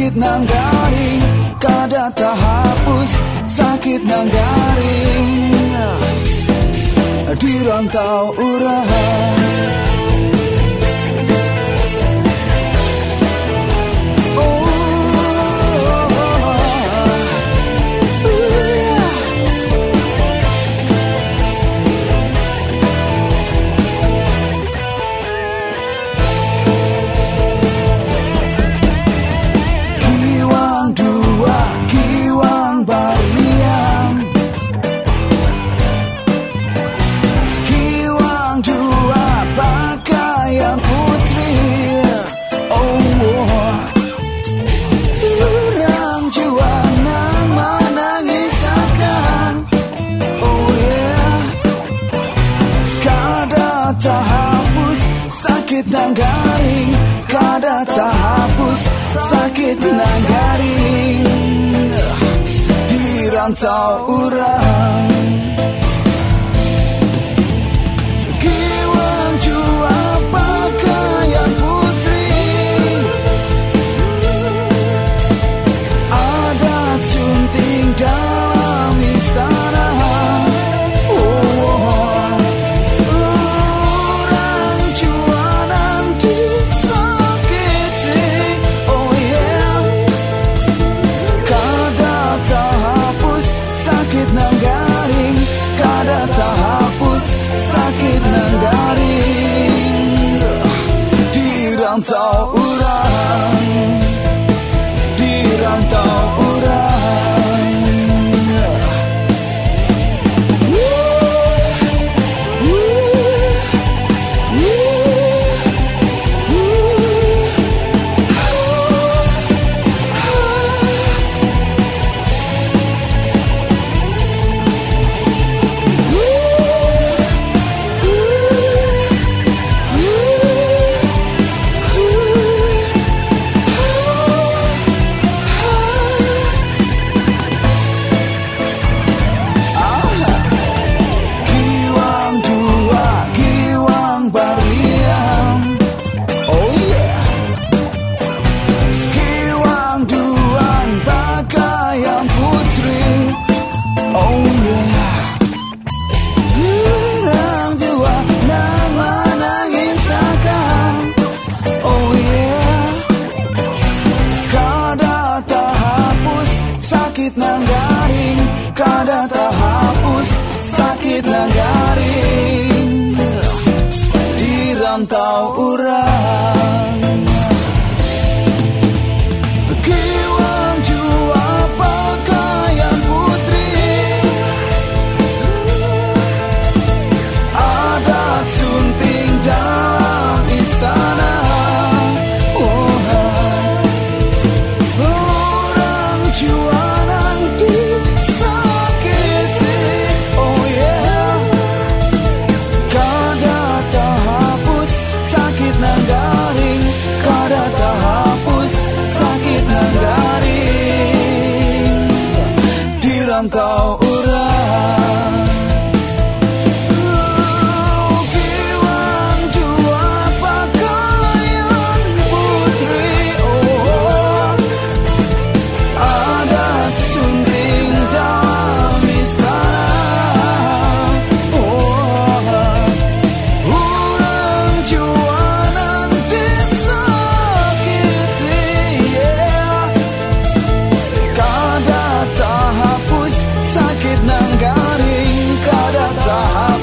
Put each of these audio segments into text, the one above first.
sakit nang garing Kada tak hapus sakit nang garing Di rantau urahan oh. Garing kada tak hapus sakit nang garing di rantau urang rantau orang garing di rantau urang Santo.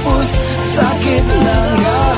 Kau sakit nang garing